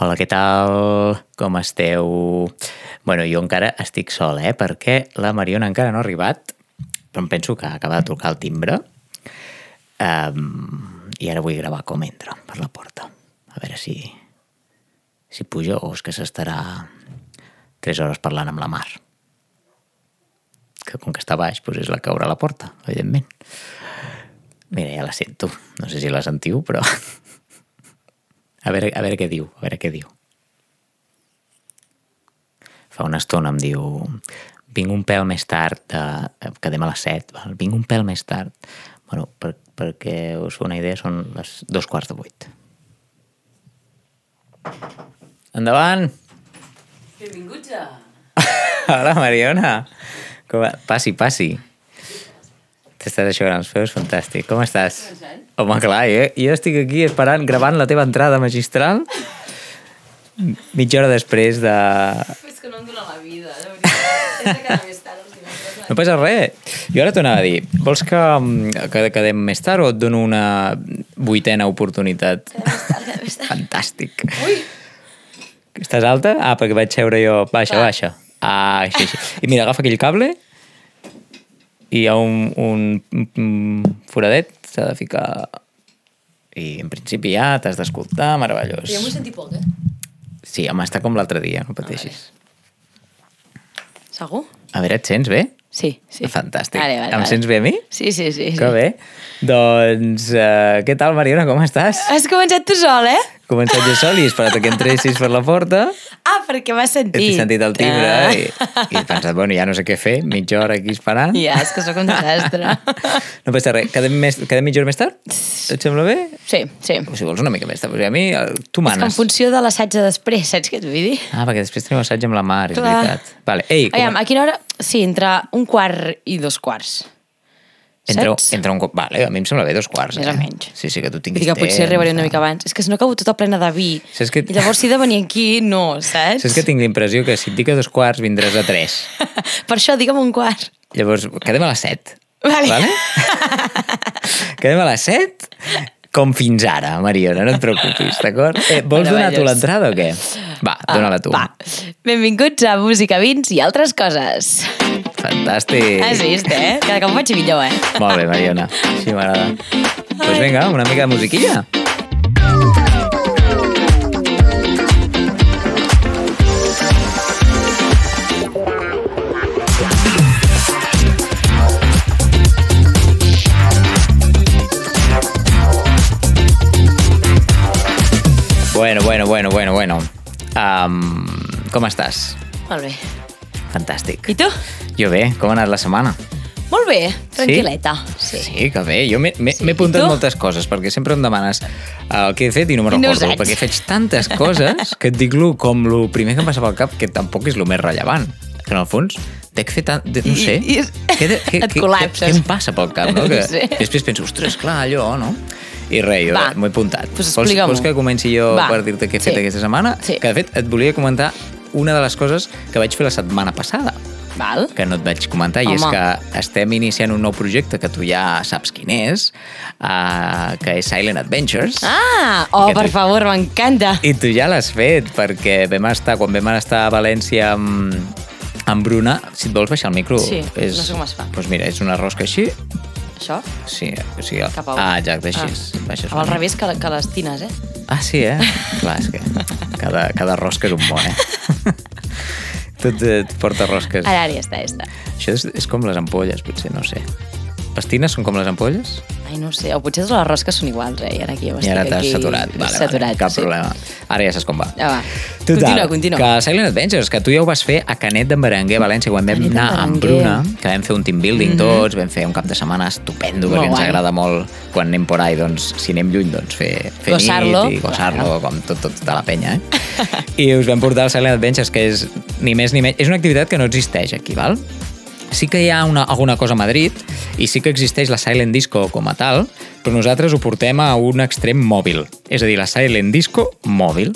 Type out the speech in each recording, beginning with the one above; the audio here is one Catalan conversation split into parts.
Hola, què tal? Com esteu? Bueno, jo encara estic sol, eh? Perquè la Mariona encara no ha arribat, però em penso que acaba de trucar el timbre um, i ara vull gravar com entra per la porta. A veure si, si puja o és que s'estarà 3 hores parlant amb la Mar. Que com que està baix, doncs és la que obre la porta, evidentment. Mira, ja la sento. No sé si la sentiu, però... A veure, a veure què diu, a veure què diu. Fa una estona em diu vinc un pèl més tard, de... quedem a les 7, val? vinc un pèl més tard. Bueno, per, perquè us fa una idea, són les dos quarts de vuit. Endavant! Benvinguts a... Hola, Mariona! Com va? Passi, passi. T'estàs aixecant els peus? Fantàstic. Com estàs? Començant. Home, clar, jo, jo estic aquí esperant, gravant la teva entrada magistral mitja hora després de... És que no em dóna la vida, de veritat. És més tard. No passa res. Jo ara t'ho anava a dir. Vols que, mm, que quedem més tard o et dono una vuitena oportunitat? Fantàstic. Ui, Estàs alta? Ah, perquè vaig seure jo... Baixa, Va. baixa. Ah, així, així. I mira, agafa aquell cable hi ha un, un, un foradet, s'ha de ficar... I en principi ja t'has d'escoltar, meravellós. jo m'ho senti poc, eh? Sí, home, està com l'altre dia, no pateixis. Segur? A veure, et sents bé? Sí, sí. Fantàstic. Vale, vale, em vale. sents bé a mi? Sí, sí, sí. Que sí. bé. Doncs, uh, què tal, Mariona, com estàs? Has començat tu sol, eh? Començat jo sol i he esperat que entressis per la porta. Ah, perquè m'has sentit. He sentit el timbre Ah. i, i he pensat, bueno, ja no sé què fer, mitja hora aquí esperant. Ja, és que sóc un desastre. No passa res. Quedem, més, quedem mitja hora més tard? Et sembla bé? Sí, sí. O si vols una mica més tard. Perquè a mi, tu És que en manes. funció de l'assaig de després, saps què et vull dir? Ah, perquè després tenim assaig amb la Mar, és Clar. veritat. Vale. Ei, com... Aviam, a quina hora? Sí, entre un quart i dos quarts. Entre, saps? entre un... Vale, a mi em sembla bé dos quarts. Més eh? o menys. Sí, sí, que tu Vull tinguis dir que potser arribaré una eh? mica abans. És que si no acabo tota plena de vi. Saps que- I llavors si he de venir aquí, no, saps? Saps que tinc la impressió que si et dic a dos quarts vindràs a tres. per això digue'm un quart. Llavors, quedem a les set. Vale. vale? quedem a les set com fins ara, Mariona, no et preocupis, d'acord? Eh, vols donar tu l'entrada o què? Va, dóna-la tu. Ah, Va. Benvinguts a Música, Vins i altres coses. Fantàstic. Has vist, eh? Cada cop ho faig millor, eh? Molt bé, Mariona. Així m'agrada. Doncs pues vinga, una mica de musiquilla. Bueno, bueno, bueno, bueno, bueno. Um, com estàs? Molt bé. Fantàstic. I tu? Jo bé, com ha anat la setmana? Molt bé, tranquil·leta. Sí. Sí, que bé. Jo m'he Sí. apuntat I moltes coses, perquè sempre em demanes eh, el que he fet i no me'n I no recordo, perquè faig tantes coses que et dic lo, com el primer que em passa pel cap, que tampoc és el més rellevant. Que en el fons, dec fer tant... de- No I- sé. i- què, de, què, et què, col·lapses. Què, què em passa pel cap, no? Que Sí. Després penso, ostres, clar, allò, no? I res, jo m'ho he apuntat. Pues vols, vols que comenci jo Va. per dir-te què he fet Sí. aquesta setmana? Sí. Que, de fet, et volia comentar una de les coses que vaig fer la setmana passada Val? que no et vaig comentar, i és Home. que estem iniciant un nou projecte que tu ja saps quin és, uh, que és Silent Adventures. Ah, oh, Que per tu- favor, m'encanta. I tu ja l'has fet, perquè vam estar, quan vam estar a València amb, amb Bruna, si et vols baixar el micro... Sí, és, no sé com es fa. Doncs mira, és una rosca així, Això? sí, o sigui... Cap a ah, exacte, així. Ah. Baixes Al revés que, que les tines, eh? Ah, sí, eh? Clar, és que cada, cada rosca és un món, eh? Tot et porta rosques. Ara, ara ja està, ja està. Això és, és com les ampolles, potser, no sé. Les tines són com les ampolles? Ai, no sé, o potser les rosques són iguals, eh? I ara aquí jo I ara t'has saturat. Vale, saturat, vale, cap sí. problema. Ara ja saps com va. Ja va. Total, Continua, continua. que Silent Adventures, que tu ja ho vas fer a Canet d'en Berenguer, València, quan vam Canet anar amb. Bruna, que vam fer un team building tots, vam fer un cap de setmana estupendo, Molt perquè ens agrada molt, quan anem por ahí, doncs, si anem lluny, doncs fer, fer nit i gosar-lo, claro. com tot, tot, tota la penya, eh? I us vam portar al Silent Adventures, que és ni més ni menys... És una activitat que no existeix aquí, val? Sí que hi ha una, alguna cosa a Madrid i sí que existeix la Silent Disco com a tal, però nosaltres ho portem a un extrem mòbil. És a dir, la Silent Disco mòbil.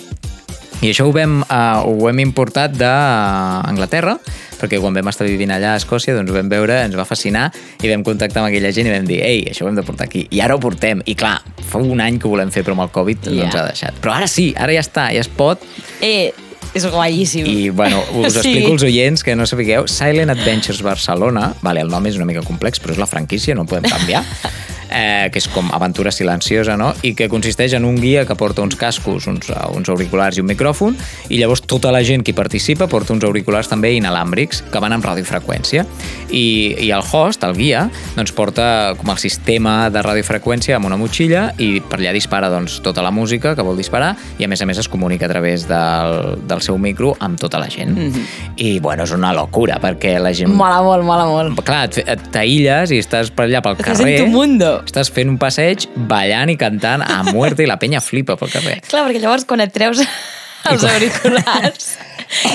I això ho vam, uh, ho hem importat d'Anglaterra, perquè quan vam estar vivint allà a Escòcia doncs ho vam veure, ens va fascinar i vam contactar amb aquella gent i vam dir ei, això ho hem de portar aquí. I ara ho portem. I clar, fa un any que ho volem fer, però amb el Covid no Ja. ens ha deixat. Però ara sí, ara ja està, ja es pot. Eh, és guaíssim. I, bueno, us Sí. explico als oients que no sapigueu. Silent Adventures Barcelona, vale, el nom és una mica complex, però és la franquícia, no podem canviar. eh, que és com aventura silenciosa, no? I que consisteix en un guia que porta uns cascos, uns, uh, uns auriculars i un micròfon, i llavors tota la gent que hi participa porta uns auriculars també inalàmbrics que van amb radiofreqüència. I, I el host, el guia, doncs porta com el sistema de radiofreqüència amb una motxilla i per allà dispara doncs, tota la música que vol disparar i a més a més es comunica a través del, del seu micro amb tota la gent. Mm -hmm. I bueno, és una locura perquè la gent... Mola molt, mola molt. Clar, t'aïlles i estàs per allà pel Estàs carrer. en tu mundo. Estàs fent un passeig ballant i cantant a muerte i la penya flipa pel carrer. Clar, perquè llavors quan et treus els quan- auriculars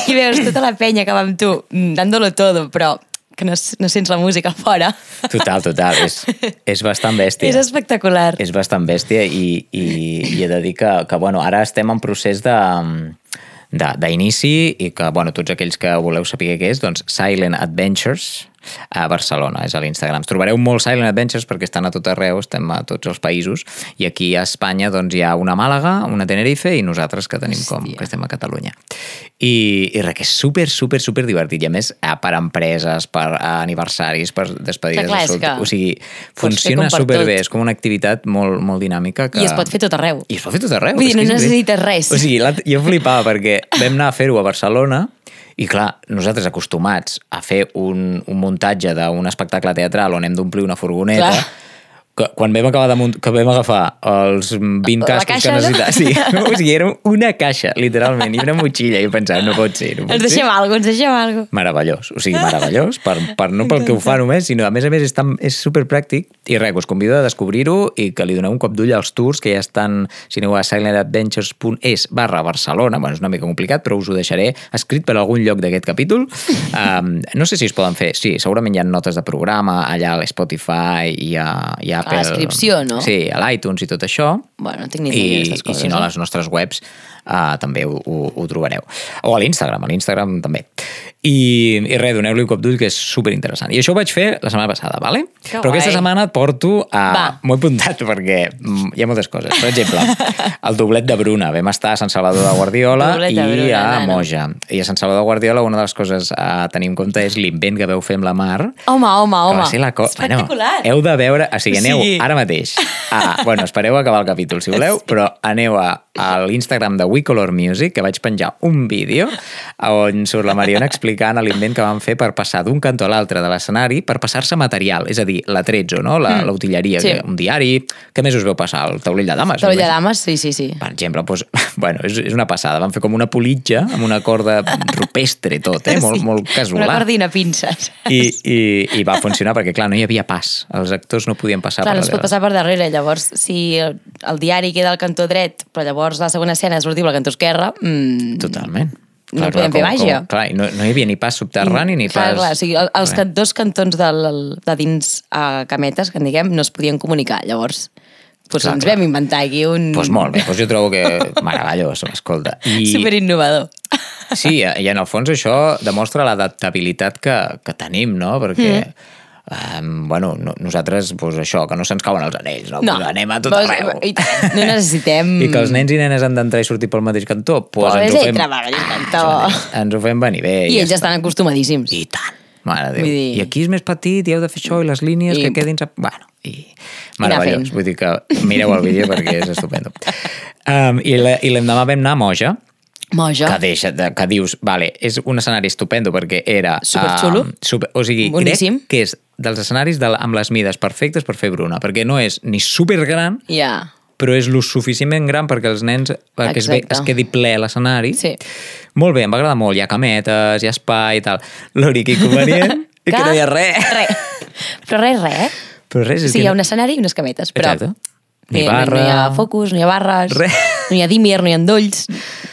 i veus tota la penya que va amb tu mm, dándolo todo, però que no, no sents la música fora. Total, total. És, és bastant bèstia. És espectacular. és bastant bèstia i, i, i he de dir que, que bueno, ara estem en procés de de- d'inici i que, bueno, tots aquells que voleu saber què és, doncs Silent Adventures a Barcelona, és a l'Instagram. Trobareu molt Silent Adventures perquè estan a tot arreu, estem a tots els països, i aquí a Espanya doncs, hi ha una Màlaga, una Tenerife i nosaltres que tenim com, Hòstia. que estem a Catalunya. I, i res, que és super, super, super divertit. I a més, eh, per empreses, per aniversaris, per despedides Que clar, és de que O sigui, funciona com per superbé. És com una activitat molt, molt dinàmica. Que... I es pot fer tot arreu. I es pot fer tot arreu. Vull dir, no necessites res. O sigui, jo flipava perquè vam anar a fer-ho a Barcelona i clar, nosaltres acostumats a fer un, un muntatge d'un espectacle teatral on hem d'omplir una furgoneta, Clar. Que, quan vam acabar de munt, que vam agafar els 20 La cascos que necessitàvem, sí, o sigui, era una caixa, literalment, i una motxilla, i pensava, no pot ser, no pot Ens ser. deixem alguna ens deixem alguna Meravellós, o sigui, meravellós, per, per no pel que ho fa només, sinó a més a més és, tan, és superpràctic i res, us convido a descobrir-ho i que li doneu un cop d'ull als tours que ja estan, si aneu a silentadventures.es barra Barcelona, bueno, és una mica complicat, però us ho deixaré escrit per algun lloc d'aquest capítol. Um, no sé si es poden fer, sí, segurament hi ha notes de programa allà a l'Spotify i a, i a A la descripció, no? Sí, a l'iTunes i tot això. Bueno, no tinc ni idea I, d'aquestes i coses. si no, a eh? les nostres webs uh, també ho, ho, ho trobareu. O a l'Instagram, a l'Instagram també. I, i res, doneu-li un cop d'ull que és super interessant. I això ho vaig fer la setmana passada, vale? Que Però aquesta guai. setmana et porto a... M'ho he apuntat perquè mm, hi ha moltes coses. Per exemple, el doblet de Bruna. Vam estar a Sant Salvador de Guardiola Doblet i de Bruna, a. Moja. I a Sant Salvador de Guardiola una de les coses a tenir en compte és l'invent que veu fer amb la mar Home, home, home. va ser la co... Espectacular. Bueno, heu de veure... O sigui, aneu Sí. ara mateix a... Bueno, espereu acabar el capítol, si voleu, però aneu a, a l'Instagram de We Color Music, que vaig penjar un vídeo on surt la Mariona explicant l'invent que van fer per passar d'un cantó a l'altre de l'escenari per passar-se material, és a dir, l'atrezzo, no? La, Mm. l'utilleria, Sí. un diari... Què més us veu passar? El taulell de dames? Taulell de dames, sí, sí, sí. Per exemple, doncs, bueno, és, és una passada. Van fer com una politja amb una corda rupestre tot, eh? Molt, Sí. molt casolà. Una cordina pinces. I, i, I va funcionar perquè, clar, no hi havia pas. Els actors no podien passar Clar, no per es pot darrere. passar per darrere. Llavors, si el, el diari queda al cantó dret, però llavors la segona escena és sortible al cantó esquerre, mmm, Totalment. No podem fer màgia. clar, i no, no hi havia ni pas subterrani ni clar, pas... clar, o sigui, el- els can, dos cantons del, de dins a cametes, que en diguem, no es podien comunicar. Llavors, doncs Clar, ens clar. vam inventar aquí un... Doncs molt bé, doncs jo trobo que meravellós, escolta. I, Super innovador. Sí, i en el fons això demostra l'adaptabilitat que, que tenim, no? Perquè, mm. Um, bueno, no, nosaltres, doncs això, que no se'ns cauen els anells, no? No. Pues anem a tot Doncs, arreu. i no necessitem... I que els nens i nenes han d'entrar i sortir pel mateix cantó, doncs Pues ens ho fem... cantó. ens, ens ho fem venir bé. I ja ells estan acostumadíssims. I tant. Mare Déu. Dir- I aquí és més petit i heu de fer això i les línies I- que quedin... Bueno, i... Meravellós. Vull dir que mireu el vídeo perquè és estupendo. Um, I i l'endemà vam anar a Moja, Moja. que, deixa, de- que dius, vale, és un escenari estupendo perquè era... Superxulo. Um, super, o sigui, Boníssim. crec que és dels escenaris de, amb les mides perfectes per fer Bruna, perquè no és ni supergran, Ja. però és lo suficientment gran perquè els nens perquè es, ve, es quedi ple l'escenari. Sí. Molt bé, em va agradar molt. Hi ha cametes, hi ha espai i tal. L'únic inconvenient és que no hi ha res. Res. Però res, res, eh? Però res, és Sí, que hi ha un escenari i unes cametes, però... Exacte. Ni, Ni no, barra. no hi ha focus, no hi ha barres, Res. no hi ha dimmer, no hi ha endolls,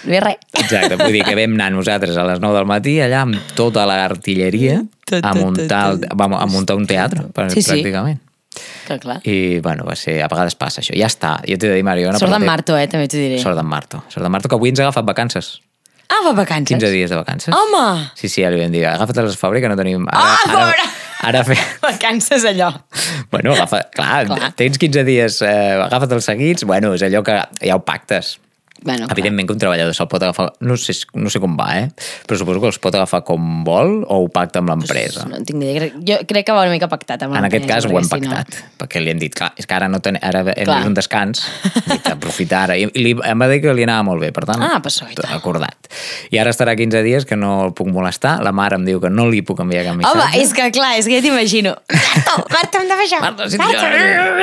no hi ha res. Exacte, vull dir que vam anar nosaltres a les 9 del matí allà amb tota l'artilleria a, muntar, el, vamos, a muntar un teatre, per- Sí, sí. pràcticament. Clar, clar. I, bueno, va ser... A vegades passa això. Ja està. Jo t'he de dir, Mariona... Sort d'en Marto, eh, també t'ho diré. Sort d'en Marto. Sort d'en Marto, que avui ens ha agafat vacances. Ah, va vacances. 15 dies de vacances. Home! Sí, sí, ja li vam dir, agafa't les febrer que no tenim... Ara, Ah, ara, pobra! ara fe... Vacances allò. Bueno, agafa... Clar, Clar. tens 15 dies, eh, agafa't els seguits, bueno, és allò que ja ho pactes. Bueno, Evidentment que un treballador se'l pot agafar... No sé, no sé com va, eh? Però suposo que els pot agafar com vol o ho pacta amb l'empresa. No en tinc ni idea. Jo crec que va una mica pactat amb En aquest cas ho hem perquè si no- pactat, perquè li hem dit, clar, és que ara, no ten... ara hem Clar. vist un descans, i aprofitar ara. I li, em va dir que li anava molt bé, per tant, Ah, pues acordat. I ara estarà 15 dies que no el puc molestar, la mare em diu que no li puc enviar cap missatge. Home, és que clar, és que ja t'imagino. Marta, Marta, hem de fer això. Marta, si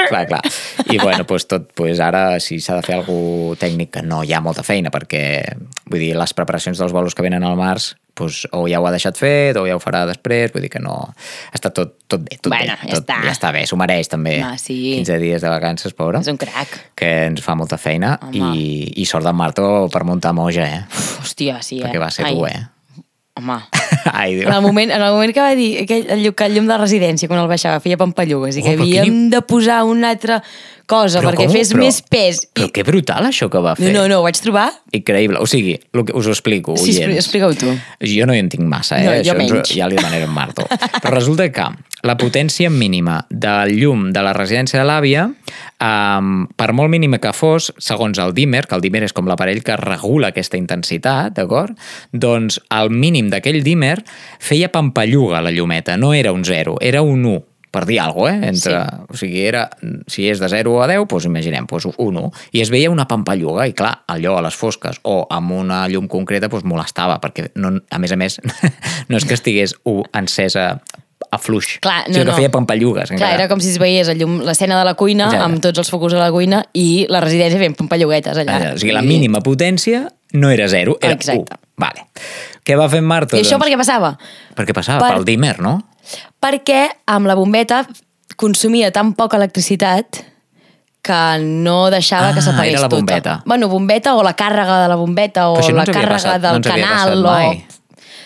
clar, clar. I bueno, doncs tot, doncs ara, si s'ha de fer alguna tècnic, que no hi ha molta feina, perquè, vull dir, les preparacions dels bolos que venen al març, doncs, o ja ho ha deixat fet, o ja ho farà després, vull dir que no... Està tot, tot bé, tot Bueno, bé. ja tot, està. Ja està bé, s'ho mereix també. Ah, sí. 15 dies de vacances, pobre. És un crac. Que ens fa molta feina Home. i, i sort d'en Marto per muntar moja, eh? Hòstia, sí, eh? Perquè va ser Ai, dur, eh? Home, Ai, Déu. en el moment, en el moment que va dir que el, llum- el llum de la residència, quan el baixava, feia pampallugues i Oh, que havíem quin- de posar una altra cosa Però perquè com? fes Però- més pes. Però que brutal això que va fer. no, no, ho vaig trobar. Increïble. O sigui, lo que us ho explico, Sí, oients. explica-ho tu. Jo no hi en tinc massa, eh? No, jo Això menys. ja li demanaré en Marto. Però resulta que la potència mínima del llum de la residència de l'àvia, um, per molt mínima que fos, segons el dimmer, que el dimmer és com l'aparell que regula aquesta intensitat, d'acord? Doncs el mínim d'aquell dimmer feia pampalluga la llumeta, no era un 0, era un 1 per dir alguna cosa, eh? Entre, sí. O sigui, era, si és de 0 a 10, doncs imaginem, doncs un 1. I es veia una pampalluga, i clar, allò a les fosques o amb una llum concreta doncs molestava, perquè no, a més a més no és que estigués encesa a fluix, Clar, no, sinó que no. feia pampallugues. Clar, era com si es veiés l'escena de la cuina Exacte. amb tots els focus a la cuina i la residència fent pampalluguetes allà. Allà, o sigui, la mínima potència no era 0, era Exacte. 1. Vale. Què va fer en Marta? I això per doncs? què passava? Per què passava? per- Pel dimmer, no? Perquè amb la bombeta consumia tan poca electricitat que no deixava Ah, que s'apagués tota. bombeta. Bueno, bombeta o la càrrega de la bombeta o no la càrrega passat- del no canal. o...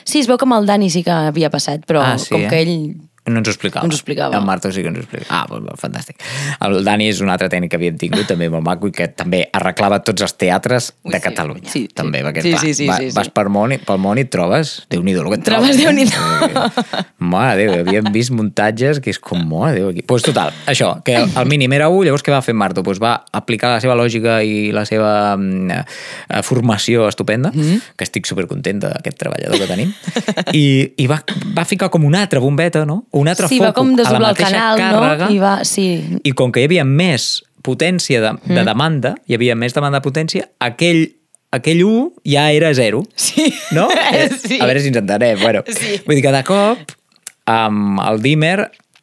Sí, es veu que amb el Dani sí que havia passat, però Ah, sí, com eh? que ell... No ens ho explicava. No ens ho explicava. El Marta sí que ens ho explicava. Ah, doncs, fantàstic. El Dani és un altre tècnic que havíem tingut, també molt maco, i que també arreglava tots els teatres Ui, de sí. Catalunya. Sí, sí. també, perquè, Sí, clar, sí, sí, va, sí, sí. vas per món, pel món i et trobes... Déu-n'hi-do el que et Trobes trobes. Déu-n'hi-do. Eh? Mare de Déu, havíem vist muntatges que és com, mare Déu, aquí. Pues total, això, que el mínim era 1, llavors què va fer Marto? Pues va aplicar la seva lògica i la seva mm, eh, formació estupenda, mm -hmm. que estic supercontenta d'aquest treballador que tenim, i, i va, va ficar com una altra bombeta, no? Un altre Sí, foc va com a la el mateixa canal, càrrega, no? I va, sí, i com que hi havia més potència de, de demanda, hi havia més demanda de potència, aquell, aquell 1 ja era 0. Sí. No? Eh, Sí. A veure si ens entenem. Bueno, Sí. Vull dir que de cop, amb el dimmer,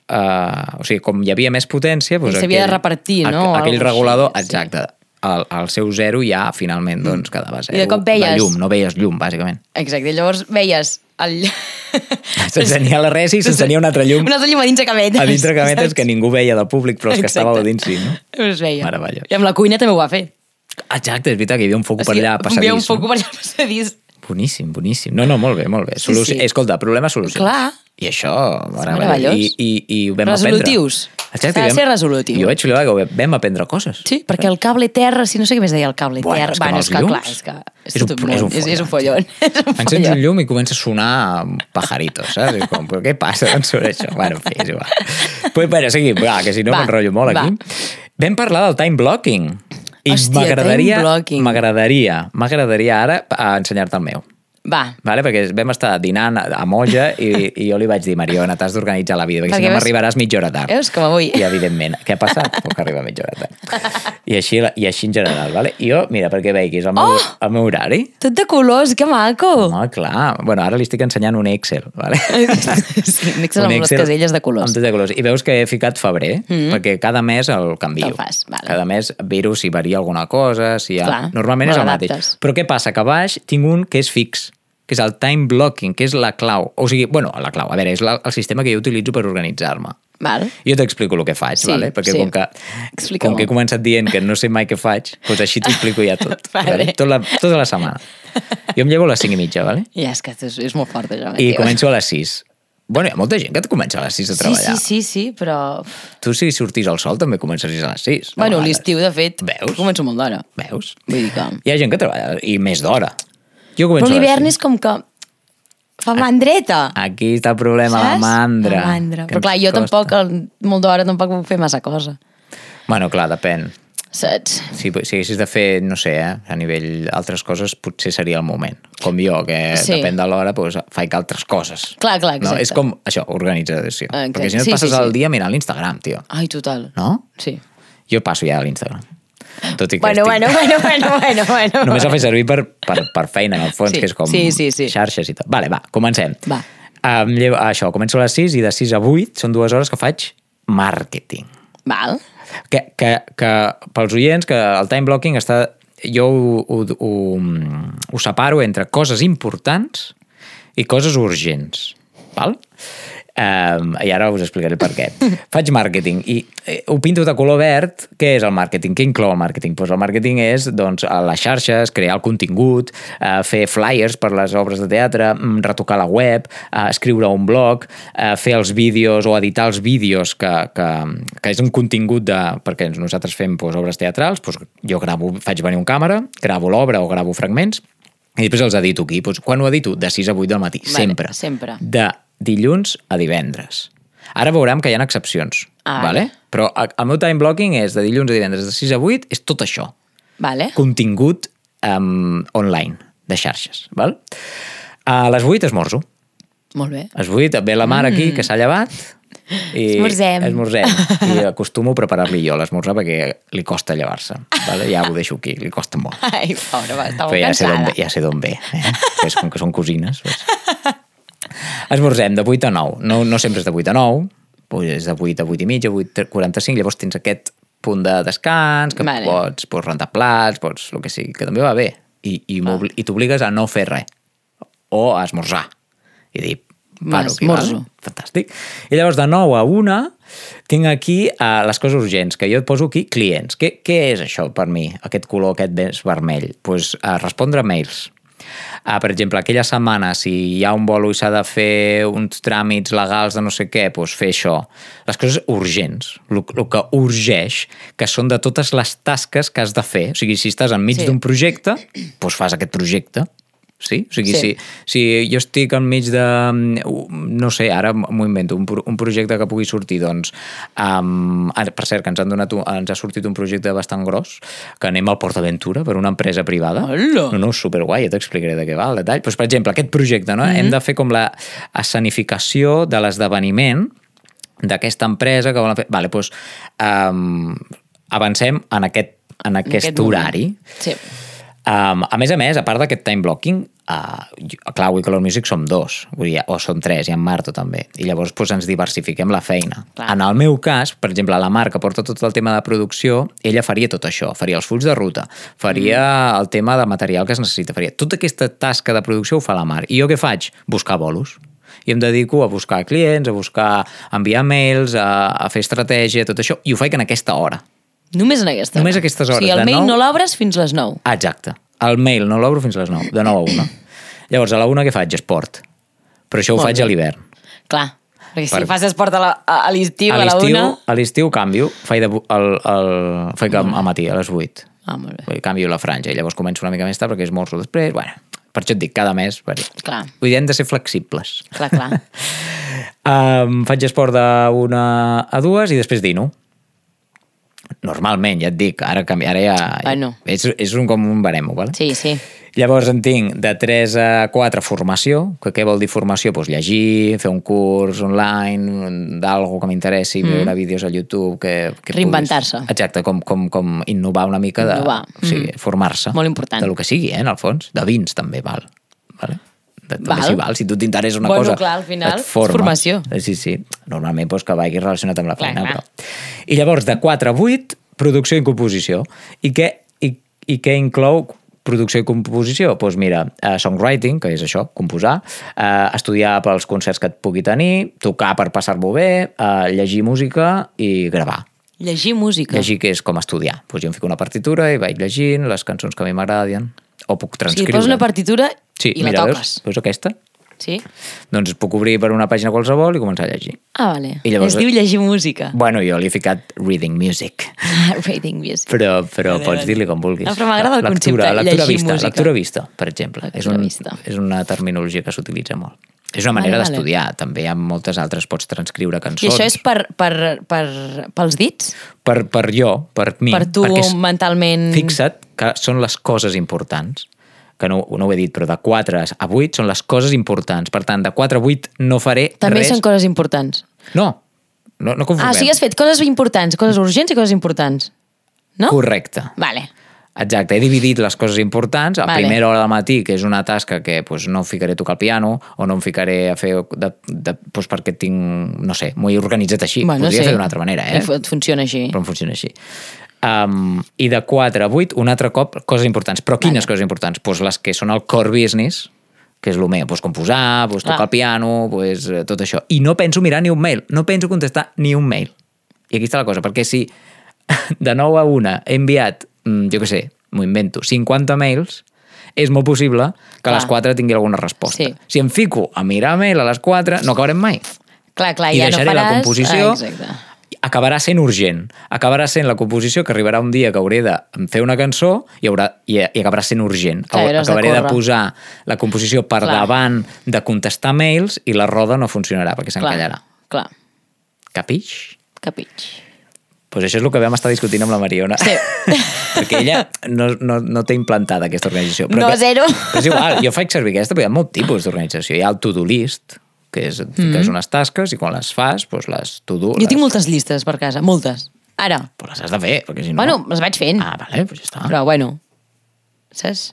uh, o sigui, com hi havia més potència... Doncs s'havia de aquell- repartir, no? aqu- Aquell regulador, sí. exacte, el, el seu 0 ja finalment doncs, quedava 0 Mm. I de cop veies- de llum, no veies llum, bàsicament. Exacte, i llavors veies el... S'encenia la res i s'encenia un altre llum Un altre llum a dins de cametes. a dintre cametes saps? que ningú veia del públic, però els que estàveu a dins sí, no? Es veia. Meravellós. I amb la cuina també ho va fer. Exacte, és veritat que hi havia un foc O per sigui, allà Hi passadís. havia un foc no? per allà passadís. Boníssim, boníssim. No, no, molt bé, molt bé. Sí, Solució... sí. Escolta, problema solució. Clar. I això, meravellós. I, i, i ho vam Resolutius. aprendre. Exacte, S'ha de ser resolutiu. Jo vaig flipar que vam aprendre coses. Sí, perquè el cable terra, si no sé què més deia el cable Bueno, terra. és que bueno, és que, clar, és que és, és un- és un és, és un follon. Encens un llum i comença a sonar pajaritos, saps? I com, però què passa? D'on surt això? Bueno, en fi, és igual. Pues, bueno, seguim, va, que si no m'enrotllo molt va. aquí. Vam parlar del time blocking. I m'agradaria, m'agradaria, m'agradaria ara a ensenyar-te el meu. Va, Vale? Perquè vam estar dinant a Moja i, i jo li vaig dir, Mariona, t'has d'organitzar la vida, perquè, Perquè si no m'arribaràs mitja hora tard. veus com avui. I evidentment, què ha passat? Puc arribar mitja hora tard. I així, I així en general, vale? I jo, mira, perquè veiguis el meu, Oh! el meu horari. Tot de colors, que maco. Home, clar. Bueno, ara li estic ensenyant un Excel, vale? sí, Excel amb les caselles de colors. Amb tot de colors. I veus que he ficat febrer, mm -hmm. perquè cada mes el canvio. Te'l fas, vale. Cada mes miro si varia alguna cosa, si hi ha... Clar, Normalment és el mateix. Però què passa? Que baix tinc un que és fix, que és el time blocking, que és la clau. O sigui, bueno, la clau, a veure, és la, el sistema que jo utilitzo per organitzar-me. Val. Jo t'explico el que faig, Sí, vale? perquè sí. com, que, com que he començat dient que no sé mai què faig, doncs així t'ho explico ja tot. Vale. Tot la, tota la setmana. Jo em llevo a les 5 i mitja, vale? Ja, és que és, és molt fort, això. i tio. començo a les 6. Bueno, hi ha molta gent que comença a les 6 a Sí, treballar. sí, sí, sí, però... Tu, si sortís al sol, també començaries a les 6. a Bueno, l'estiu, de fet, Veus? començo molt d'hora. Veus? Vull dir que... Hi ha gent que treballa, i més d'hora. Jo començo Però l'hivern és com que fa mandreta. Aquí està el problema, la saps? mandra. La mandra. Però clar, jo costa. tampoc, molt d'hora tampoc puc fer massa cosa. Bueno, clar, depèn. Saps? Si, si haguessis de fer, no sé, eh, a nivell altres coses, potser seria el moment. Com jo, que Sí. depèn de l'hora, doncs, faig altres coses. Clar, clar, No? exacte. És com això, organització. Exacte. Perquè si no et Sí, passes sí, sí. el dia mirant l'Instagram, tio. Ai, total. No? Sí. Jo passo ja a l'Instagram. Tot i que Bueno, estic... bueno, bueno, bueno, bueno, bueno. Només el faig servir per, per, per feina, en el fons, Sí, que és com sí, sí, sí. xarxes i tot. Vale, va, comencem. Va. Um, llevo, això, començo a les 6 i de 6 a 8 són dues hores que faig màrqueting. Val. Que, que, que pels oients, que el time blocking està... Jo ho, ho, ho, ho separo entre coses importants i coses urgents. Val? Um, I ara us explicaré per què. Faig màrqueting i eh, ho pinto de color verd. Què és el màrqueting? Què inclou el màrqueting? Pues el màrqueting és doncs, a les xarxes, crear el contingut, eh, fer flyers per les obres de teatre, mm, retocar la web, eh, escriure un blog, eh, fer els vídeos o editar els vídeos que, que, que és un contingut de... perquè nosaltres fem doncs, obres teatrals, doncs, jo gravo, faig venir un càmera, gravo l'obra o gravo fragments i després els edito aquí. Doncs, quan ho edito? De 6 a 8 del matí, Vale, sempre. sempre. De dilluns a divendres. Ara veurem que hi ha excepcions, Ah. vale? però el meu time blocking és de dilluns a divendres, de 6 a 8, és tot això. Vale. Contingut um, online, de xarxes. Val? A les 8 esmorzo. Molt bé. A les 8 ve la mare aquí, que s'ha llevat, i Esmorzem. esmorzem. I acostumo a preparar-li jo l'esmorzar perquè li costa llevar-se. Vale? Ja ho deixo aquí, li costa molt. Ai, pobra, va, està molt Però ja sé d'on cansada. ve, ja sé d'on ve. Eh? És com que són cosines. Doncs. Esmorzem de 8 a 9. No, no sempre és de 8 a 9, doncs és de 8 a 8 i mitja, 8 a 45, llavors tens aquest punt de descans, que Vale. pots, pots rentar plats, pots el que sigui, que també va bé. I, i, m'obli- i t'obligues a no fer res. O a esmorzar. I dir, paro aquí, vale? Fantàstic. I llavors de 9 a 1 tinc aquí uh, les coses urgents, que jo et poso aquí clients. Què, què és això per mi, aquest color, aquest vermell? Doncs pues, uh, respondre mails. Uh, per exemple, aquella setmana, si hi ha un bolo i s'ha de fer uns tràmits legals de no sé què, doncs fer això. Les coses urgents, el, el que urgeix, que són de totes les tasques que has de fer. O sigui, si estàs enmig Sí. d'un projecte, doncs fas aquest projecte. Sí? O sigui, Sí. si, si jo estic enmig de... No sé, ara m'ho invento, un, pro- un projecte que pugui sortir, doncs... Um, per cert, que ens, han donat un, ens ha sortit un projecte bastant gros, que anem al Port Aventura per una empresa privada. Hola! No, no, superguai, ja t'explicaré de què va el detall. Pues, per exemple, aquest projecte, no? Mm -hmm. hem de fer com la escenificació de l'esdeveniment d'aquesta empresa que volen fer... Vale, doncs, um, avancem en aquest, en aquest, aquest moment. horari. Sí. Um, a més a més, a part d'aquest time blocking, uh, clar, avui Color Music som dos, vull dir, o som tres, i en Marto també, i llavors doncs, ens diversifiquem la feina. Clar. En el meu cas, per exemple, la Mar, que porta tot el tema de producció, ella faria tot això, faria els fulls de ruta, faria mm. el tema de material que es necessita, faria tota aquesta tasca de producció ho fa la Mar. I jo què faig? Buscar bolos i em dedico a buscar clients, a buscar enviar mails, a, a fer estratègia, tot això, i ho faig en aquesta hora. Només en aquesta Només hora. aquestes hores, O sigui, el mail nou- no l'obres fins les 9. Ah, exacte. El mail no l'obro fins a les 9, de 9 a 1. Llavors, a la 1 què faig? Esport. Però això ho Molt faig bé. a l'hivern. Clar, perquè si Per- fas esport a la- a a l'estiu, a, A la l'estiu una... a l'estiu canvio, faig, de, el, el, faig al matí, a les 8. Ah, molt bé. Canvio la franja i llavors començo una mica més tard perquè esmorzo després. Bueno, per això et dic, cada mes varia. Clar. Vull dir, hem de ser flexibles. Clar, clar. Um, faig esport de una a dues i després dino. Normalment, ja et dic, ara, canvi, ara ja... Bueno. És, és un, com un baremo, ¿vale? Sí, sí. Llavors en tinc de 3 a 4 formació, que què vol dir formació? Pues llegir, fer un curs online, d'algo que m'interessi, mm. veure vídeos a YouTube... Que, que Reinventar-se. puguis- Exacte, com, com, com innovar una mica de... Innovar. O sigui, Mm. formar-se. Molt important. De lo que sigui, eh, en el fons. De vins també val. vale? També si val. Si tu t'interessa una Bueno, cosa, clar, al final et forma. és formació. Eh, Sí, sí. Normalment doncs, que vagi relacionat amb la Clar, feina. clar. Però... I llavors, de 4 a 8, producció i composició. I què, i, i què inclou producció i composició? Doncs pues mira, uh, songwriting, que és això, composar, uh, estudiar pels concerts que et pugui tenir, tocar per passar-m'ho bé, uh, llegir música i gravar. Llegir música. Llegir que és com estudiar. Pues jo em fico una partitura i vaig llegint les cançons que a mi m'agraden, o puc O sigui, transcriure. poses una partitura sí, i la mira, toques. Veus, veus aquesta? Sí? Doncs puc obrir per una pàgina qualsevol i començar a llegir. Ah, vale. I llavors- Es diu llegir música. Bueno, jo li he ficat reading music, Reading music. però, però Vale, pots vale. dir-li com vulguis. No, però m'agrada el lectura, concepte, lectura llegir vista, música. Lectura vista, per exemple. és, Lectura un, vista. és una terminologia que s'utilitza molt. És una manera Vale, vale. d'estudiar, també hi ha moltes altres, pots transcriure cançons. I això és per, per, per, pels dits? per, per jo, per mi. per tu perquè és- mentalment... Fixa't que són les coses importants que no, no ho he dit, però de 4 a 8 són les coses importants. Per tant, de 4 a 8 no faré També res... són coses importants. No, no, no confonguem. Ah, o sigui, has fet coses importants, coses urgents i coses importants. No? Correcte. Vale. Exacte, he dividit les coses importants. A Vale. primera hora del matí, que és una tasca que pues, no em ficaré a tocar el piano o no em ficaré a fer... De, de, pues, perquè tinc, no sé, m'ho he organitzat així. Bueno, Podria sí. fer d'una altra manera, eh? Funciona així. però em funciona així. Um, I de 4 a 8, un altre cop, coses importants. Però quines Vale. coses importants? Pues les que són el core business, que és el meu, pues composar, pues tocar Clar. el piano, pues, eh, tot això. I no penso mirar ni un mail, no penso contestar ni un mail. I aquí està la cosa, perquè si de 9 a 1 he enviat, mm, jo què sé, m'ho invento, 50 mails, és molt possible que a les Clar. 4 tingui alguna resposta. Sí. Si em fico a mirar mail a les 4, no acabarem mai Clar, clar, i ja no deixaré faràs... la composició Ah, exacte. Acabarà sent urgent. Acabarà sent la composició que arribarà un dia que hauré de fer una cançó i, haurà, i, i acabarà sent urgent. Clar, de Acabaré de, córrer. posar la composició per Clar. davant de contestar mails i la roda no funcionarà perquè s'encallarà. Clar, Capix? capig. Pues això és el que vam estar discutint amb la Mariona. Sí. perquè ella no, no, no té implantada aquesta organització. No, que, zero. Però és igual, jo faig servir aquesta, però hi ha molt tipus d'organització. Hi ha el to-do list, que és, et fiques unes tasques i quan les fas, doncs les to-do... Mm. Jo les, tinc moltes llistes per casa, moltes. Ara. Pues les has de fer, perquè si no... Bueno, les vaig fent. Ah, vale, doncs ja està. Però bueno, saps?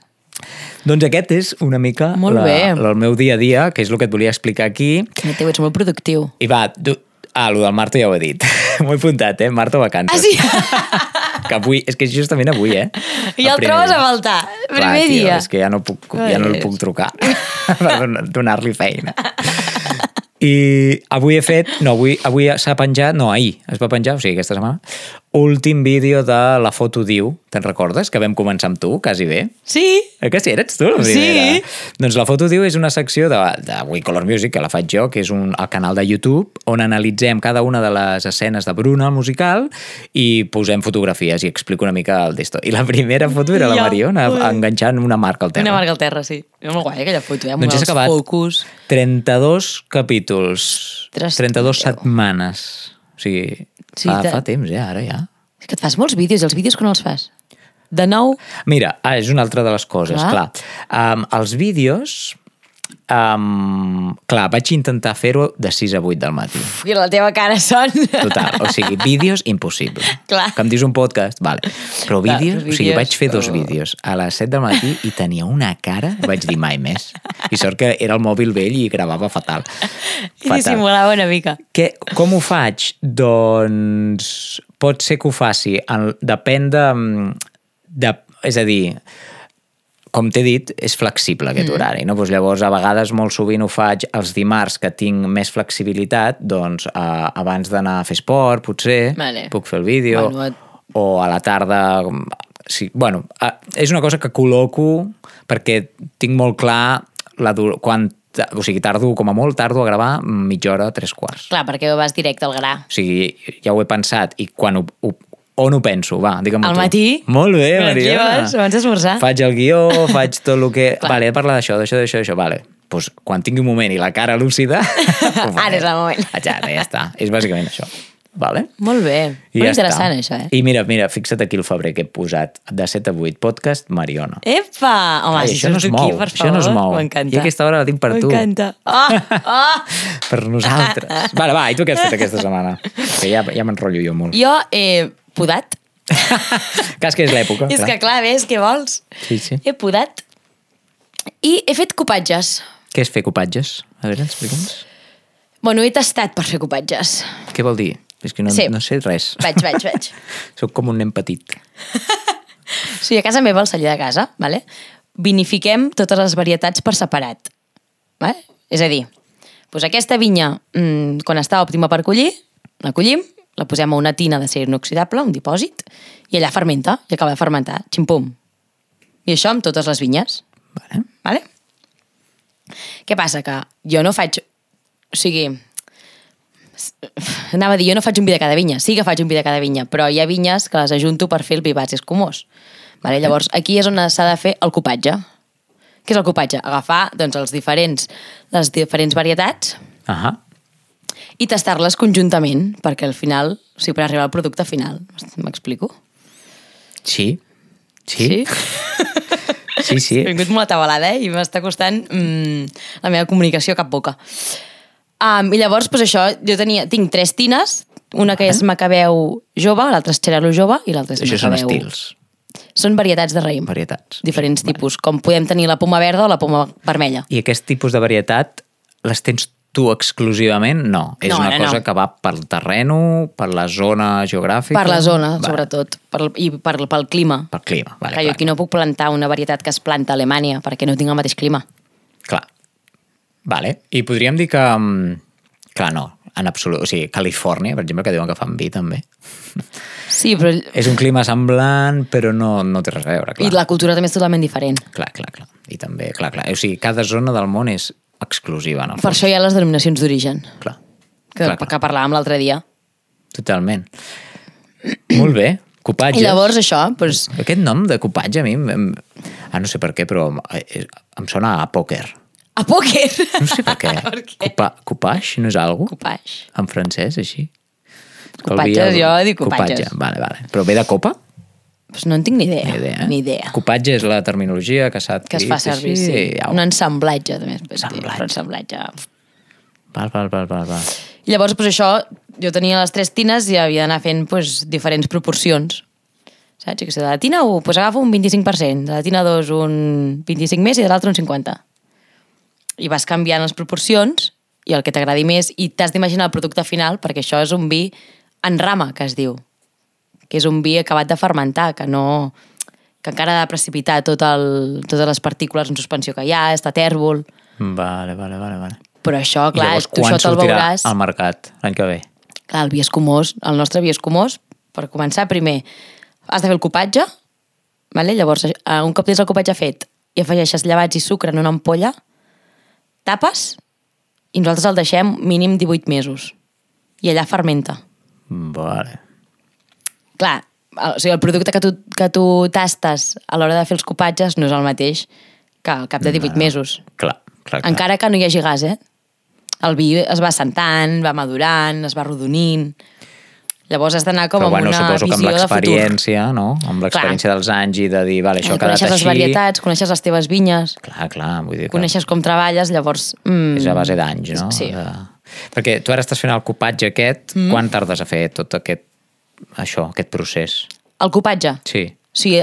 Doncs aquest és una mica Molt la, bé. la, el meu dia a dia, que és el que et volia explicar aquí. El teu ets molt productiu. I va, tu... Ah, el del Marta ja ho he dit. M'ho he apuntat, eh? Marta vacances. Ah, sí? que avui, és que és justament avui, eh? I el primer trobes a faltar. Primer Clar, tio, dia. és que ja no, puc, ja no el puc trucar per don- donar-li feina. I avui he fet... No, avui, avui s'ha penjat... No, ahir es va penjar, o sigui, aquesta setmana, últim vídeo de la foto diu. Te'n recordes? Que vam començar amb tu, quasi bé. Sí. Eh que sí, eres tu la Sí. primera? Doncs la foto diu és una secció de, de We Color Music, que la faig jo, que és un, el canal de YouTube, on analitzem cada una de les escenes de Bruna, el musical, i posem fotografies i explico una mica el d'esto. I la primera foto era la Ja, Mariona, ui. enganxant una marca al terra. Una marca al terra, sí. És molt guai aquella foto, eh? Amb Doncs s'ha acabat. focus. 32 capítols, Ostres, 32 tio. setmanes. O sigui, Sí, fa, te- fa temps ja, ara ja. És que et fas molts vídeos, els vídeos quan els fas? De nou? Mira, ah, és una altra de les coses, Clar. clar. Um, els vídeos... Um, clar, vaig intentar fer-ho de 6 a 8 del matí. Uf, I la teva cara son... Total, o sigui, vídeos, impossible. Clar. Que em dius un podcast, vale. Però Clar, vídeos, o sigui, vídeos, vaig fer dos oh. vídeos a les 7 del matí i tenia una cara, vaig dir mai més. I sort que era el mòbil vell i gravava fatal. I dissimulava una mica. Que, com ho faig? Doncs pot ser que ho faci. En, depèn de, de... És a dir, com t'he dit, és flexible aquest mm. horari. No? Doncs llavors, a vegades, molt sovint ho faig els dimarts que tinc més flexibilitat, doncs eh, abans d'anar a fer esport, potser, Vale. puc fer el vídeo, Bueno, et- o a la tarda... Sí, bueno, eh, és una cosa que col·loco perquè tinc molt clar la dur quan o sigui, tardo, com a molt, tardo a gravar mitja hora, tres quarts. Clar, perquè vas directe al gra. O sigui, ja ho he pensat i quan ho, ho on ho penso? Va, digue'm Al tu. matí? Molt bé, Mariona. lleves, abans d'esmorzar. Faig el guió, faig tot el que... Vale, he de parlar d'això, d'això, d'això, d'això, vale. Pues, quan tingui un moment i la cara lúcida... Ara és el moment. Ah, ja, ja està. És bàsicament això. Vale? Molt bé. I Molt ja interessant, està. això, eh? I mira, mira, fixa't aquí el febrer que he posat de 7 a 8, podcast Mariona. Epa! Home, Ai, si això no es tu aquí, mou, per això no es favor, mou. M'encanta. I aquesta hora la tinc per tu. M'encanta. Ah, ah. per nosaltres. Vale, va, i tu què has fet aquesta setmana? Que ja, ja m'enrotllo jo molt. Jo he podat. Cas que és l'època. És que clar, ves, què vols? Sí, sí. He podat i he fet copatges. Què és fer copatges? A veure, explica'ns. Bueno, he tastat per fer copatges. Què vol dir? És que no, Sí. no sé res. Vaig, vaig, vaig. Soc com un nen petit. Sigui, a casa meva, al celler de casa, vale? vinifiquem totes les varietats per separat. Vale? És a dir, doncs aquesta vinya, mmm, quan està òptima per collir, la collim, la posem a una tina d'acer inoxidable, un dipòsit, i allà fermenta, i acaba de fermentar, ximpum. I això amb totes les vinyes. Vale. Vale? Què passa? Que jo no faig... O sigui, anava a dir, jo no faig un vi de cada vinya, sí que faig un vi de cada vinya, però hi ha vinyes que les ajunto per fer el vi base escumós. Vale? Llavors, aquí és on s'ha de fer el copatge. Què és el copatge? Agafar doncs, els diferents, les diferents varietats Ahà. I tastar-les conjuntament, perquè al final, o sigui, per arribar al producte final. M'explico? Sí. Sí. Sí, sí. He vingut molt atabalada, eh? I m'està costant mm, la meva comunicació cap boca. Um, I llavors, doncs això, jo tenia, tinc tres tines, una que és macabeu jove, l'altra és xerelo jove i l'altra és Això són macabeu. estils, Són varietats de raïm. varietats. Diferents Vale. tipus, com podem tenir la poma verda o la poma vermella. I aquest tipus de varietat les tens tu exclusivament? No. És No, una no, cosa no. que va pel terreno, per la zona geogràfica? Per la zona, Vale. sobretot, per, i per, pel clima. Pel clima, vale, que jo clar. aquí no puc plantar una varietat que es planta a Alemanya, perquè no tinc el mateix clima. Clar. Vale. I podríem dir que... mm, Clar, no, en absolut. O sigui, Califòrnia, per exemple, que diuen que fan vi, també. Sí, però... És un clima semblant, però no, no té res a veure, clar. I la cultura també és totalment diferent. Clar, clar, clar. I també, clar, clar. O sigui, cada zona del món és exclusiva, no? Per això hi ha les denominacions d'origen, Clar. que, clar, clar. que parlàvem l'altre dia. Totalment. Molt bé. Copatges. I llavors això, doncs, Aquest nom de copatge a mi... Em... em- Ah, no sé per què, però em, em sona a pòquer. a pòquer! No sé per què. Per què? Copa, copaix no és algo? Copaix. En francès, així? Copatges, vi- jo dic copatges. Copatge, vale, vale. Però ve de copa? Pues no en tinc ni idea. Ni idea. Ni idea. Copatge és la terminologia que s'ha Que es fa servir, sí. sí. Au. Un ensamblatge, també. Ensamblatge. però ensamblatge. Val, val, val, val, val. I llavors, doncs això, jo tenia les tres tines i havia d'anar fent doncs, diferents proporcions. Saps? Jo que sé, de la tina 1, doncs agafo un 25%, de la tina 2 un 25 més i de l'altra un 50. I vas canviant les proporcions i el que t'agradi més i t'has d'imaginar el producte final perquè això és un vi en rama, que es diu. Que és un vi acabat de fermentar, que no que encara ha de precipitar tot el, totes les partícules en suspensió que hi ha, està tèrbol... Vale, vale, vale, vale. Però això, clar, llavors, tu això te'l veuràs... al mercat l'any que ve? Clar, el vi escumós, el nostre vi escumós, per començar, primer, has de fer el copatge, vale? llavors, eh, un cop tens el copatge fet i afegeixes llevats i sucre en una ampolla, tapes i nosaltres el deixem mínim 18 mesos. I allà fermenta. Vale. Clar, el, o sigui, el producte que tu, que tu tastes a l'hora de fer els copatges no és el mateix que al cap de 18 mesos. Clar, clar, clar. Encara que no hi hagi gas, eh? El vi es va sentant, va madurant, es va rodonint... Llavors has d'anar com Però amb bueno, una suposo que amb visió l'experiència, no? Amb l'experiència dels anys i de dir, vale, això ha quedat coneixes les així... varietats, coneixes les teves vinyes, Clar, clar, vull dir que coneixes com treballes, llavors... Mm, és a base d'anys, no? Sí. De... Perquè tu ara estàs fent el copatge aquest, mm. quan tardes a fer tot aquest, això, aquest procés? El copatge. Sí, O sigui,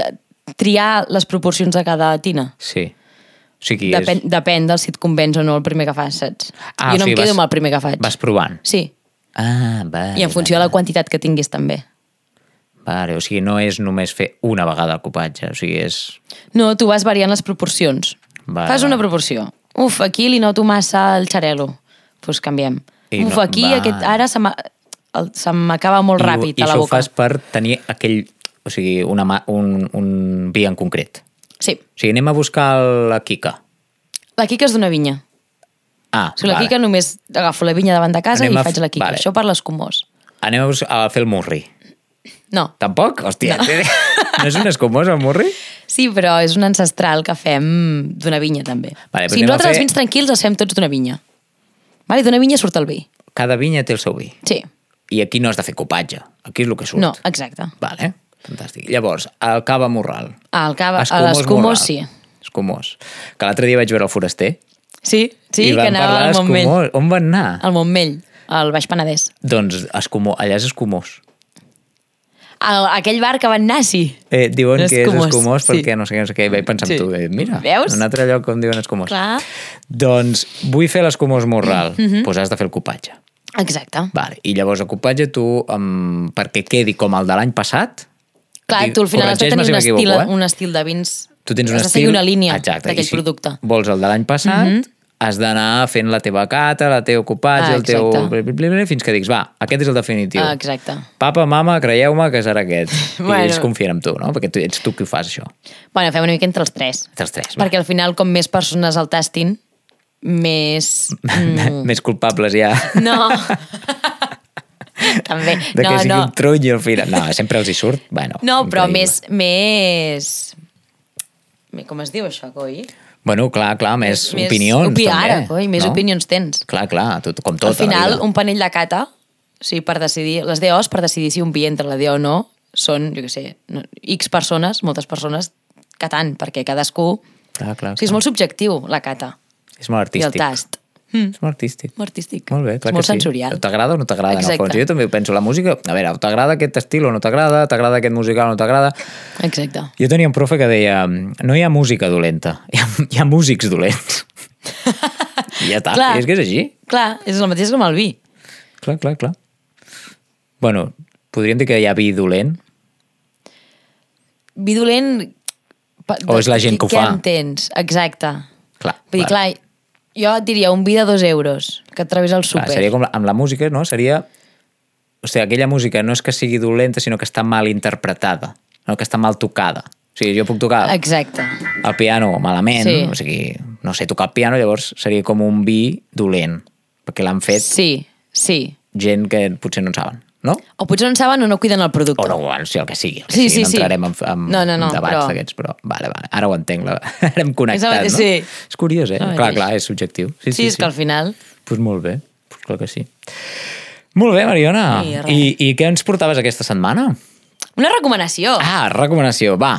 triar les proporcions de cada tina. sí. O sigui, Depèn, depèn del si et convenç o no el primer que fas, saps? Ah, jo o no sigui, em quedo vas- amb el primer que faig. Vas provant. Sí, Ah, vale. i en funció de la quantitat que tinguis també. Vale, o sigui, no és només fer una vegada el copatge, o sigui, és... No, tu vas variant les proporcions. Vale, Fas una proporció. Uf, aquí li noto massa el xarelo. Doncs pues canviem. I Uf, no- aquí aquest, ara se m'ha- el- se m'acaba molt ràpid I, i a la això ho boca. fas per tenir aquell... O sigui, una, un, un vi en concret. Sí. O sigui, anem a buscar la Kika. La quica és d'una vinya. Ah, O sigui, la vale. quica només agafo la vinya davant de casa Anem i faig la quica. vale. Això per l'escumós. Anem a, a fer el murri. No. Tampoc? Hòstia, no, no és un escumós el murri? Sí, però és un ancestral que fem d'una vinya, també. Vale, o sigui, nosaltres fer- els vins tranquils els fem tots d'una vinya. Vale, d'una vinya surt el vi. Cada vinya té el seu vi. Sí. I aquí no has de fer copatge. Aquí és el que surt. No, exacte. Vale, fantàstic. Llavors, el cava morral. El cava, l'escumós, sí. Escumós. Que l'altre dia vaig veure el foraster. Sí, sí, que anava al Montmell. On van anar? Al Montmell, al Baix Penedès. Doncs escumó, allà és escumós. Al, aquell bar que van anar, sí. Eh, diuen que és Escumós, escumós sí. perquè no sé què, no sé què. I vaig pensar Sí. en tu, eh, mira, Veus? un altre lloc on diuen escumós. Clar. Doncs vull fer l'escumós morral, mm. -hmm. doncs has de fer el copatge. Exacte. Vale. I llavors el copatge tu, um, perquè quedi com el de l'any passat, Clar, i tu al final has de tenir si un estil, eh? un estil de vins... tu tens un has estil... una línia d'aquell si producte. vols el de l'any passat, mm -hmm. has d'anar fent la teva cata, la teva copatge, Ah, el teu... fins que dics, va, aquest és el definitiu. Ah, exacte. Papa, mama, creieu-me que serà aquest. Bueno. I ells confien en tu, no? Perquè tu, ets tu qui ho fas, això. Bueno, fem una mica entre els tres. Entre els tres, va. Perquè al final, com més persones el tastin, més... Mm, Més culpables ja no. També. de no, que sigui no. un truny al final. No, sempre els hi surt. Bueno, No, però més, més... me- Com es diu això, coi? Bueno, clar, clar, més, opinions Opi, també. ara, coi, més no? opinions tens. Clar, clar, tot, com tot Al final, un panell de cata, o sigui, per decidir, les DOs, per decidir si un vi entra la DO o no, són, jo què sé, no, X persones, moltes persones, catant, perquè cadascú... Clar, clar, O sigui, és clar. molt subjectiu, la cata. És molt I el artístic. tast. Mm. És molt artístic. Molt artístic. Molt bé, clar és molt que sí. sensorial. T'agrada o no t'agrada, en el fons? Jo també ho penso, la música... A veure, t'agrada aquest estil o no t'agrada, t'agrada aquest musical o no t'agrada... Exacte. Jo tenia un profe que deia no hi ha música dolenta, hi ha, hi ha músics dolents. I ja està, Clar. és que és així. Clar, és el mateix com el vi. Clar, clar, clar. Bueno, podríem dir que hi ha vi dolent? Vi dolent... O és la gent que ho què fa? entens? Exacte. Clar. Vull dir, clar, jo et diria un vi de dos euros que et trobis al Clar, súper. seria com la, amb la música, no? Seria... O sigui, aquella música no és que sigui dolenta, sinó que està mal interpretada, no que està mal tocada. O sigui, jo puc tocar Exacte. el piano malament, Sí. o sigui, no sé tocar el piano, llavors seria com un vi dolent, perquè l'han fet Sí, sí. gent que potser no en saben, no? O potser no en saben o no cuiden el producte. O no, bueno, sí, el que sigui. El que Sí, sigui. sí, no sí. entrarem en, en, No, no, no, debats però- d'aquests, però... Vale, vale, ara ho entenc. La... Ara hem connectat, el- no? sí. És curiós, eh? El Clar, clar, és subjectiu. Sí, Sí, sí, és que al final... Doncs pues molt bé, pues clar que sí. Molt bé, Mariona. Sí, res. I, I què ens portaves aquesta setmana? Una recomanació. Ah, recomanació, va.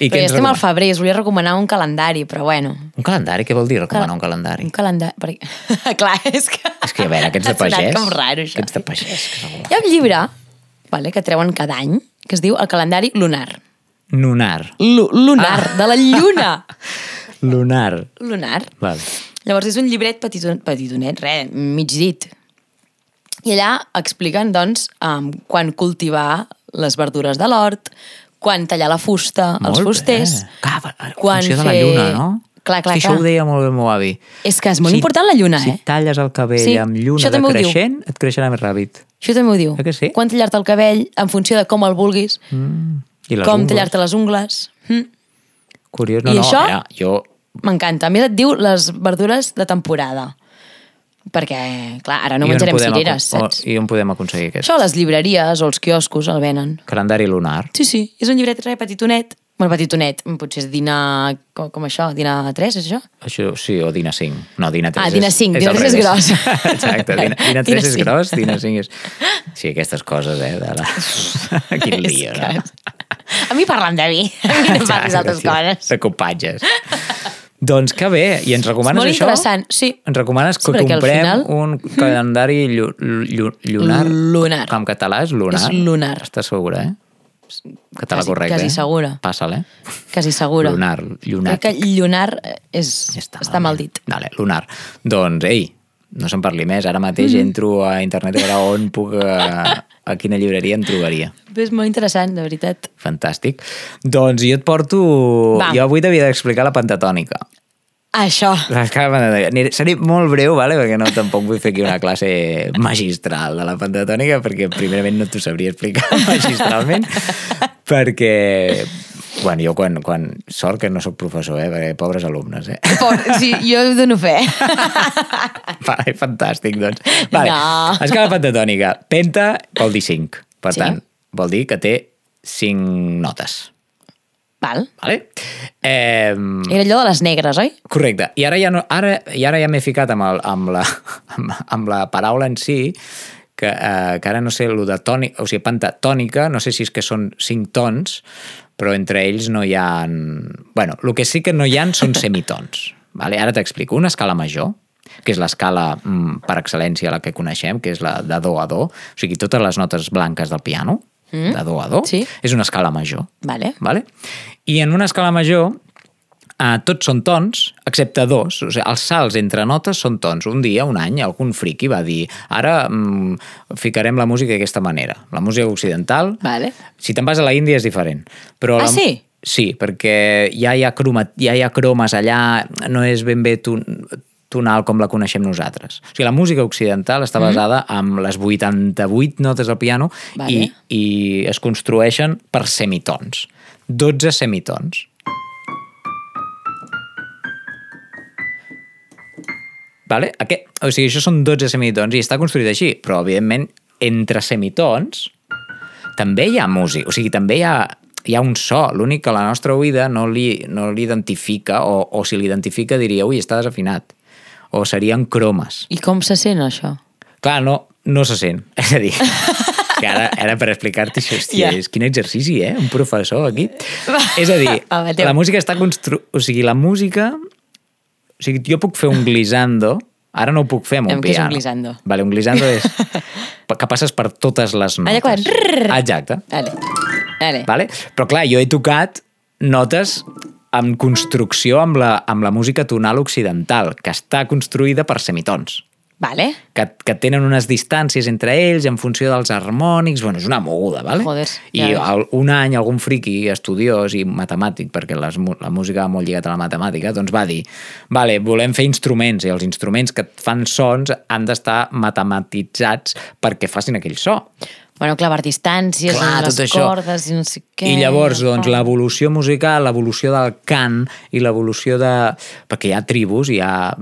I Però ja estem al febrer, us volia recomanar un calendari, però bueno. Un calendari? Què vol dir recomanar un calendari? Un calendari... Perquè... Clar, és que... És que, a veure, aquests de pagès... com raro, això. Aquests de pagès. que Hi ha un llibre vale, que treuen cada any que es diu El calendari lunar. Lunar. Lu lunar, Ah. de la lluna. Lunar. Lunar. Vale. Llavors és un llibret petiton, petitonet, res, mig dit. I allà expliquen, doncs, um, quan cultivar les verdures de l'hort, quan tallar la fusta Molt fusters, Bé. Clar, quan funció de la fer- lluna, no? Clar, clar, això clar. ho deia molt bé el meu avi. És que és molt important la lluna, si eh? Si talles el cabell Sí, amb lluna diu. decreixent, et creixerà més ràpid. Això també ho diu. Eh que sí? Quan tallar-te el cabell, en funció de com el vulguis, Mm. I les com tallar-te les ungles. Mm. Curiós, no, I no, això? mira, jo... M'encanta. A més et diu les verdures de temporada. Perquè, clar, ara no i menjarem cireres, saps? I on podem aconseguir aquest? Això a les llibreries o als quioscos el venen. Calendari lunar. Sí, sí, és un llibret re, petitonet. Bueno, petitonet, potser és dinar... Com, com això, dinar 3, és això? Això, sí, o Dina 5. No, Dina 3 Ah, Dina és, 5, és Dina al 3 és gros. Exacte, Dina, Dina 3 Dina és 5. gros, Dina 5 és... Sí, aquestes coses, eh? De la... Quin lío, que- no? A mi parlen de vi, a mi no em parlis d'altres Exacte, sí, coses. De copatges. Doncs que bé, i ens recomanes molt això? interessant, sí. Ens recomanes Sí, que comprem final- un calendari llu, llu, lunar? Lunar. En català és lunar? És lunar. Estàs segura, eh? Català Quasi- correcte, quasi eh? segura. Passa'l, eh? Quasi segura. Lunar, lunar. Crec que llunar és, Ja està, està mal dit. Vale, lunar. Doncs, ei, no se'n parli més. Ara mateix Mm. entro a internet a veure on puc... A, a quina llibreria em trobaria. És molt interessant, de veritat. Fantàstic. Doncs jo et porto... Va. Jo avui t'havia d'explicar la pentatònica. Això. Seré molt breu, vale? perquè no tampoc vull fer aquí una classe magistral de la pentatònica, perquè primerament no t'ho sabria explicar magistralment, perquè... Bueno, jo quan, quan... Sort que no sóc professor, eh? perquè pobres alumnes, eh? Por, sí, jo dono fe. Vale, fantàstic, doncs. Vale. No. Escala pentatònica. Penta vol dir 5. Per Sí. tant, vol dir que té 5 notes. Val. Vale? Eh, Era allò de les negres, oi? correcte. I ara ja, no, ara, i ara ja m'he ficat amb, el, amb, la, amb, amb la paraula en si, que, eh, que ara no sé, el de tònic, o sigui, pentatònica, no sé si és que són 5 tons, però entre ells no hi ha... Bueno, el que sí que no hi ha són semitons. Vale? Ara t'explico. Una escala major, que és l'escala mm, per excel·lència la que coneixem, que és la de do a do, o sigui, totes les notes blanques del piano, mm. de do a do, Sí. és una escala major. Vale. Vale? I en una escala major eh, tots són tons, excepte dos. O sigui, els salts entre notes són tons. Un dia, un any, algun friqui va dir ara mm, ficarem la música d'aquesta manera. La música occidental, Vale. si te'n vas a la Índia és diferent. Però Ah, la... sí? Sí, perquè ja hi ha, croma, ja hi ha cromes allà, no és ben bé ton, tonal com la coneixem nosaltres. O sigui, la música occidental està basada en les 88 notes del piano Vale. i, i es construeixen per semitons. 12 semitons. Vale? Aquest, o sigui, això són 12 semitons i està construït així, però, evidentment, entre semitons també hi ha música, o sigui, també hi ha, hi ha un so, l'únic que la nostra oïda no li, no l'identifica, o, o si l'identifica diria, ui, està desafinat, o serien cromes. I com se sent, això? Clar, no, no se sent, és a dir, que ara, ara per explicar-te això, hòstia, Ja. és quin exercici, eh? Un professor aquí. És a dir, Mateu. la música està constru... O sigui, la música... O sigui, jo puc fer un glissando, ara no ho puc fer amb un Aviam, què és un piano. glissando? Vale, un glissando és que passes per totes les notes. Allà quan... Exacte. Vale. Vale. Vale? Però clar, jo he tocat notes amb construcció amb la, amb la música tonal occidental, que està construïda per semitons Vale. que, que tenen unes distàncies entre ells en funció dels harmònics, bueno, és una moguda, vale? Joder, I ja ves. el, un any algun friqui estudiós i matemàtic, perquè les, la música va molt lligat a la matemàtica, doncs va dir, vale, volem fer instruments i els instruments que fan sons han d'estar matematitzats perquè facin aquell so. Bueno, clar, per distàncies, Clar, les tot això. cordes i no sé què. I llavors, doncs, l'evolució musical, l'evolució del cant i l'evolució de... Perquè hi ha tribus, hi ha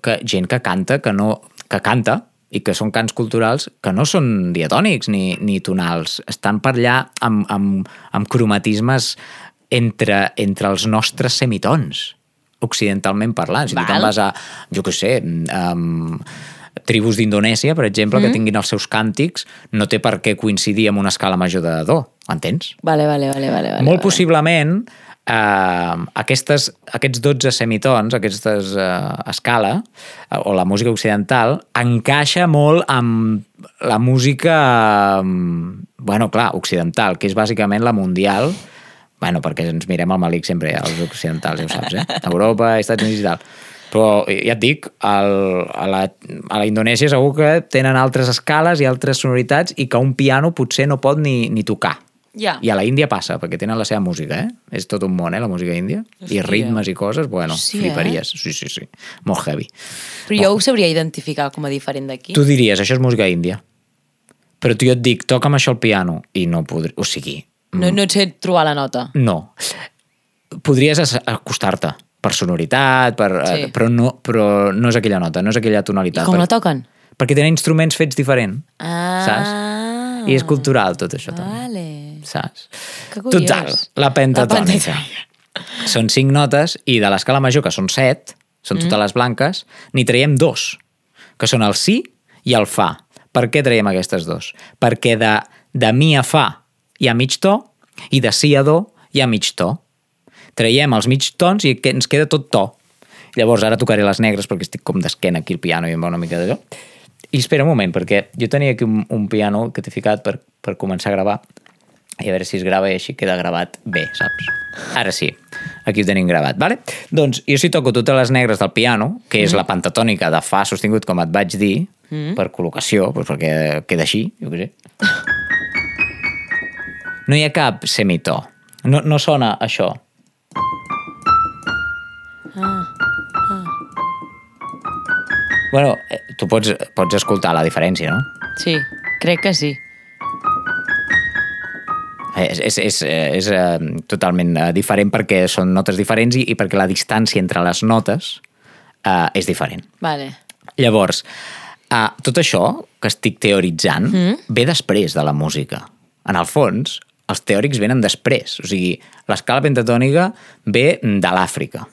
que, gent que canta, que no... que canta, i que són cants culturals que no són diatònics ni, ni tonals. Estan per allà amb, amb, amb cromatismes entre, entre els nostres semitons, occidentalment parlant. Si tu te'n vas a, jo què sé, um, tribus d'Indonèsia, per exemple, mm. que tinguin els seus càntics, no té per què coincidir amb una escala major de do, entens? Vale, vale, vale, vale. vale Molt vale. possiblement eh, aquestes, aquests 12 semitons, aquestes eh, escala, eh, o la música occidental, encaixa molt amb la música, eh, bueno, clar, occidental, que és bàsicament la mundial, bueno, perquè ens mirem al malic sempre, els occidentals, ja ho saps, eh? Europa, Estats Units i tal. Però ja et dic, el, a, la, a la Indonèsia segur que tenen altres escales i altres sonoritats i que un piano potser no pot ni, ni tocar. Ja. I a la Índia passa, perquè tenen la seva música, eh? És tot un món, eh, la música índia. I Hòstia. ritmes i coses, bueno, Sí, fliparies. Sí, sí, sí. Molt heavy. Però jo ho sabria identificar com a diferent d'aquí. Tu diries, això és música índia. Però tu jo et dic, toca'm això al piano, i no podré... O sigui, No, no et sé trobar la nota. no. Podries acostar-te per sonoritat, per, Sí. eh, però, no, però no és aquella nota, no és aquella I tonalitat. com Per- la toquen? Perquè tenen instruments fets diferent, Ah. saps? I és cultural tot això també. Vale. saps? Que curiós. Total, la pentatònica. La Són cinc notes i de l'escala major, que són set, són totes les blanques, n'hi traiem dos, que són el si i el fa. Per què traiem aquestes dos? Perquè de, de mi a fa hi ha mig to i de si a do hi ha mig to. Traiem els mig tons i ens queda tot to. Llavors, ara tocaré les negres perquè estic com d'esquena aquí al piano i em va una mica d'allò. I espera un moment, perquè jo tenia aquí un, un piano que t'he ficat per, per començar a gravar i a veure si es grava i així queda gravat bé, saps? Ara sí, aquí ho tenim gravat, vale? Doncs jo si toco totes les negres del piano, que és la pentatònica de fa sostingut, com et vaig dir, mm. per col·locació, doncs perquè queda així, jo què sé. No hi ha cap semitó. No, no sona això. Bueno, eh, tu pots, pots escoltar la diferència, no? Sí, crec que sí. És, és, és, és eh, totalment eh, diferent perquè són notes diferents i, i perquè la distància entre les notes eh, és diferent. Vale. Llavors, eh, tot això que estic teoritzant mm. ve després de la música. En el fons, els teòrics venen després. O sigui, l'escala pentatònica ve de l'Àfrica,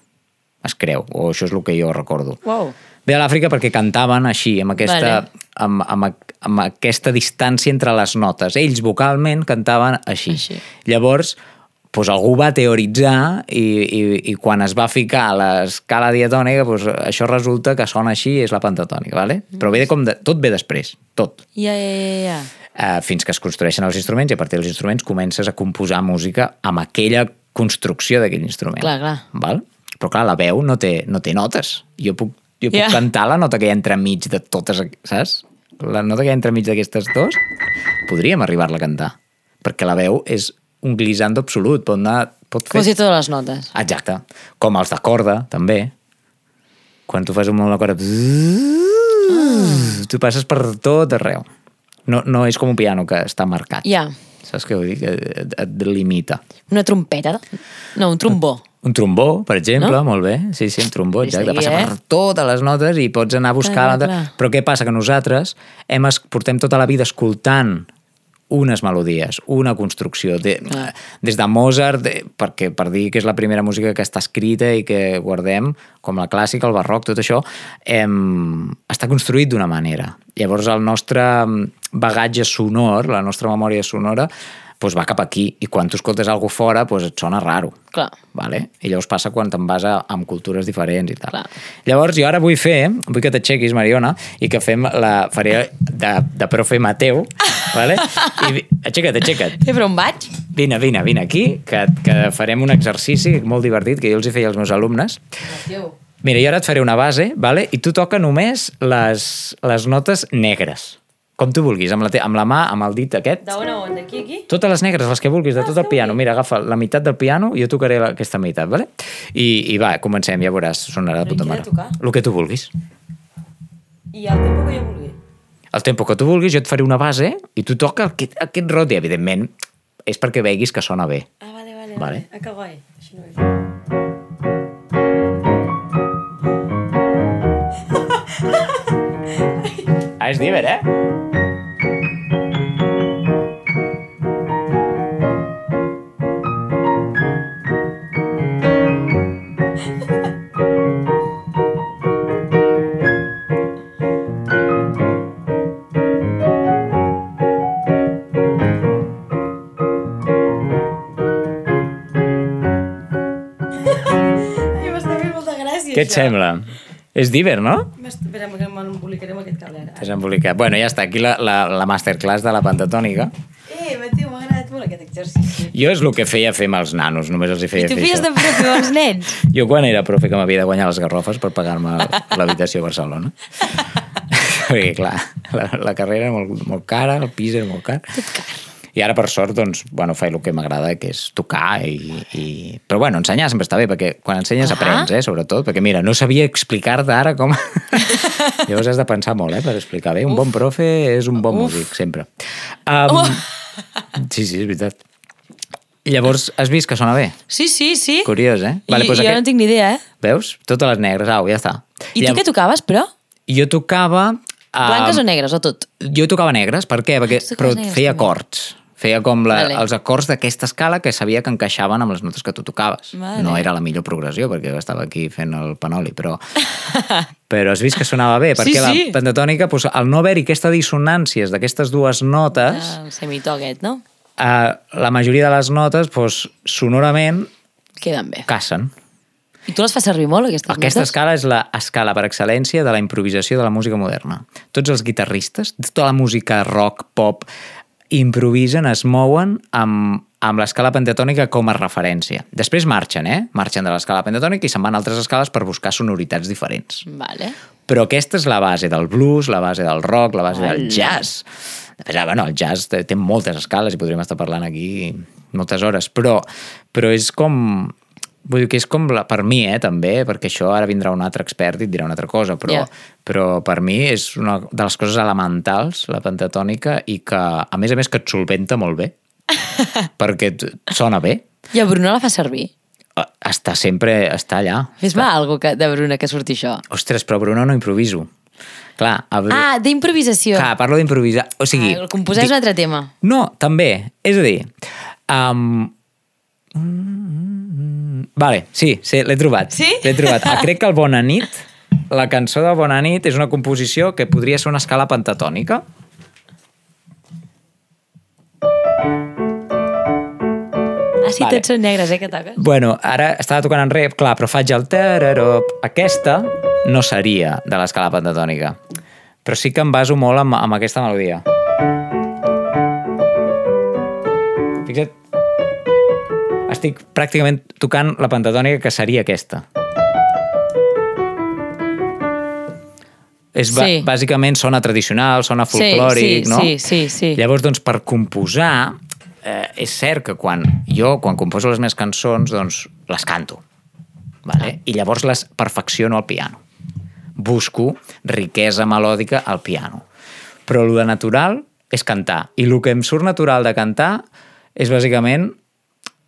es creu, o això és el que jo recordo. Wow. Ve de l'Àfrica perquè cantaven així, amb aquesta, Vale. amb, amb, amb aquesta distància entre les notes. Ells vocalment cantaven així. Així. Llavors, doncs algú va teoritzar i, i, i quan es va ficar a l'escala diatònica, doncs això resulta que sona així i és la pentatònica, vale? però ve de com de, tot ve després, tot. Ja, ja, ja, ja. Uh, fins que es construeixen els instruments i a partir dels instruments comences a composar música amb aquella construcció d'aquell instrument. Clar, clar. Val? Però clar, la veu no té, no té notes. Jo puc, jo puc Ja. cantar la nota que hi ha entremig de totes, saps? La nota que hi ha entremig d'aquestes dos, podríem arribar-la a cantar. Perquè la veu és un glissando absolut, pot anar... Pot fer... Quasi totes les notes. Exacte. Com els de corda, també. Quan tu fas un molt de corda... Tu passes per tot arreu. No, no és com un piano que està marcat. Ja. Saps què vull dir? Que et, et limita. Una trompeta? No, un trombó. Un trombó, per exemple, No? molt bé. Sí, sí, un trombó, exacte. Passa eh? per totes les notes i pots anar a buscar... Clar. Però què passa? Que nosaltres hem, es- portem tota la vida escoltant unes melodies, una construcció. De, Clar. des de Mozart, de, perquè, per dir que és la primera música que està escrita i que guardem, com la clàssica, el barroc, tot això, em, està construït d'una manera. Llavors el nostre bagatge sonor, la nostra memòria sonora, doncs va cap aquí. I quan tu escoltes alguna fora, doncs et sona raro. Clar. Vale? I llavors passa quan te'n vas a, amb cultures diferents i tal. Clar. Llavors jo ara vull fer, vull que t'aixequis, Mariona, i que fem la... faré de, de profe Mateu, vale? I aixeca't, aixeca't. Eh, però on vaig? Vine, vine, vine aquí, que, que farem un exercici molt divertit que jo els hi feia als meus alumnes. Mira, jo ara et faré una base, vale? i tu toca només les, les notes negres. Com tu vulguis, amb la, te amb la mà, amb el dit aquest. D'on a on? D'aquí aquí? Totes les negres, les que vulguis, de tot el piano. Mira, agafa la meitat del piano i jo tocaré la, aquesta meitat, vale? I, I va, comencem, ja veuràs, sonarà de puta mare. El que tu vulguis. I el tempo que jo vulgui. El tempo que tu vulguis, jo et faré una base i tu toca aquest, aquest rot i, evidentment, és perquè veguis que sona bé. Ah, vale, vale. Vale. Ah, que guai. Així no és. Ah, és diver, eh? Ai, m'està fent molta gràcia, Què et sembla? És diver, no? Espera, que m'embolicaré amb aquest cable ara. T'has embolicat. Bueno, ja està, aquí la, la, la masterclass de la pentatònica. Eh, Mateu, m'ha agradat molt aquest exercici. Jo és el que feia fer amb els nanos, només els hi I feia tu fer feies això. de profe amb els nens? Jo quan era profe que m'havia de guanyar les garrofes per pagar-me l'habitació a Barcelona. Perquè, clar, la, la carrera era molt, molt cara, el pis era molt car. I ara, per sort, doncs, bueno, faig el que m'agrada, que és tocar i, i... Però, bueno, ensenyar sempre està bé, perquè quan ensenyes Clar. aprens, eh, sobretot. Perquè, mira, no sabia explicar-te ara com... Llavors has de pensar molt, eh, per explicar bé. Un bon profe és un bon Uf. músic, sempre. Um, sí, sí, és veritat. I llavors, has vist que sona bé? Sí, sí, sí. Curiós, eh? I, doncs jo no tinc ni idea, eh? Veus? Totes les negres, au, ja està. I tu què tocaves, però? Jo tocava... Uh, Blanques o negres, o tot? Jo tocava negres, per què? Perquè, però negres, feia també. acords. Feia com la, Vale. els acords d'aquesta escala que sabia que encaixaven amb les notes que tu tocaves. Vale. No era la millor progressió, perquè jo estava aquí fent el panoli, però, però has vist que sonava bé, perquè Sí, sí. la pentatònica, doncs, al no haver-hi aquesta dissonàncies d'aquestes dues notes, El semitó aquest, no? eh, la majoria de les notes, doncs, sonorament, Queden bé. cassen. I tu les fas servir molt, aquestes Aquesta notes? escala és la escala per excel·lència de la improvisació de la música moderna. Tots els guitarristes, tota la música rock, pop, improvisen, es mouen amb, amb l'escala pentatònica com a referència. Després marxen, eh? Marxen de l'escala pentatònica i se'n van a altres escales per buscar sonoritats diferents. Vale. Però aquesta és la base del blues, la base del rock, la base del Hola. jazz. Després, ah, bueno, el jazz té, té moltes escales i podríem estar parlant aquí moltes hores, però, però és com... Vull dir que és com la, per mi, eh, també, perquè això ara vindrà un altre expert i et dirà una altra cosa, però, Ja. però per mi és una de les coses elementals, la pentatònica, i que, a més a més, que et solventa molt bé, perquè et, sona bé, I a Bruno la fa servir. està sempre, està allà. Fes-me alguna que, de Bruno que surti això. Ostres, però Bruno no improviso. Clar, a. Ah, d'improvisació. Clar, parlo d'improvisar. O sigui... Ah, el composar és un altre tema. No, també. És a dir... Um... Vale, sí, sí l'he trobat. Sí? L'he trobat. Ah, crec que el Bona nit, la cançó de Bona nit és una composició que podria ser una escala pentatònica. Ah, sí, Vale. tots són negres, eh, que toques? Bueno, ara estava tocant en rep, clar, però faig el tararop. Aquesta no seria de l'escala pentatònica. Però sí que em baso molt amb, amb aquesta melodia. Fixa't, estic pràcticament tocant la pentatònica que seria aquesta. És, Sí. bàsicament sona tradicional, sona Sí, folclòric, sí, no? sí, sí, sí. Llavors, doncs, per composar, eh, és cert que quan jo, quan composo les meves cançons, doncs, les canto. Vale? I llavors les perfecciono al piano. Busco riquesa melòdica al piano. Però el de natural és cantar. I el que em surt natural de cantar és bàsicament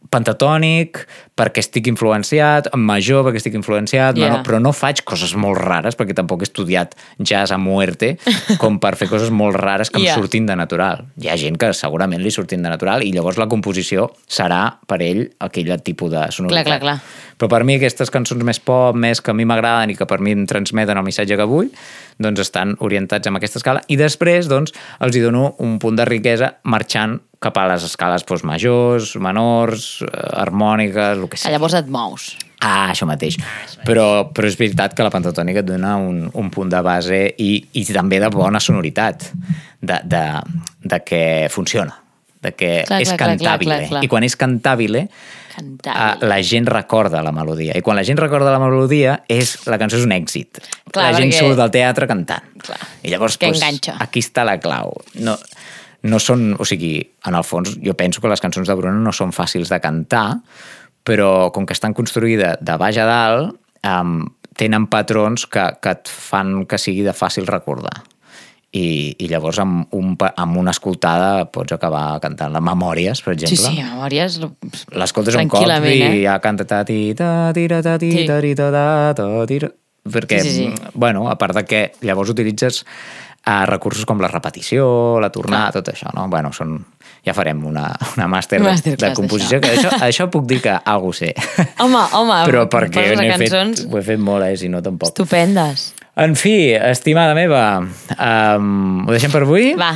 pentatònic, perquè estic influenciat, en major perquè estic influenciat, Yeah. menor, però no faig coses molt rares, perquè tampoc he estudiat jazz a muerte, com per fer coses molt rares que Yeah. em surtin de natural. Hi ha gent que segurament li surtin de natural i llavors la composició serà per ell aquell tipus de sonoritat. Clar, clar, clar. Però per mi aquestes cançons més pop, més que a mi m'agraden i que per mi em transmeten el missatge que vull, doncs estan orientats amb aquesta escala i després doncs, els hi dono un punt de riquesa marxant cap a les escales doncs, majors, menors, eh, harmòniques, el que sigui. llavors et mous. Ah, això mateix. Però, però és veritat que la pentatònica et dona un, un punt de base i, i també de bona sonoritat, de, de, de que funciona, de que Clar, és clar, clar, cantàbile. clar, clar. I quan és cantàbile, Cantàbile. uh, la gent recorda la melodia. I quan la gent recorda la melodia, és, la cançó és un èxit. Clar, la gent perquè- surt del teatre cantant. Clar. I llavors, Que doncs, enganxa. aquí està la clau. No, no són, o sigui, en el fons, jo penso que les cançons de Bruno no són fàcils de cantar, però com que estan construïdes de baix a dalt, um, tenen patrons que, que et fan que sigui de fàcil recordar. I, i llavors amb, un, amb una escoltada pots acabar cantant les memòries, per Sí, exemple. sí, memòries... L'escoltes un cop i eh? ja canta ta ti ta tira ta ti Sí. ta ta ta ta tira perquè, Sí, sí, sí. bueno, a part de que llavors utilitzes uh, recursos com la repetició, la tornada, tot això, no? Bueno, són... Ja farem una, una màster de, de composició, que això, això puc dir que algú sé. Home, home, Però perquè poses n'he fet, cançons ho he fet molt, eh? Si no, tampoc. estupendes. En fi, estimada meva, um, ho deixem per avui? Va,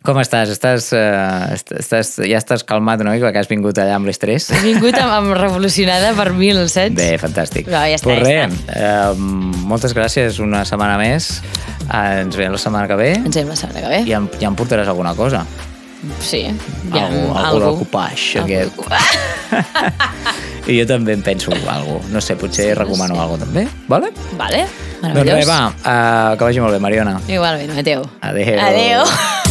Com estàs? Estàs, uh, estàs? Ja estàs calmat una mica perquè has vingut allà amb l'estrès? he vingut amb, amb revolucionada per mil, saps? Bé, fantàstic. Va, ja està, pues ja res, eh, moltes gràcies una setmana més. Eh, ens veiem la setmana que ve Ens veiem la setmana que ve. i em, ja em portaràs alguna cosa. Sí. Ja, algú, algú del copaix, aquest. I jo també em penso alguna cosa. No sé, potser Sí, sí, no recomano sé. alguna cosa també. Vale? Vale, Doncs res, va, uh, que vagi molt bé, Mariona. Igualment, adeu. Adéu. Adeu.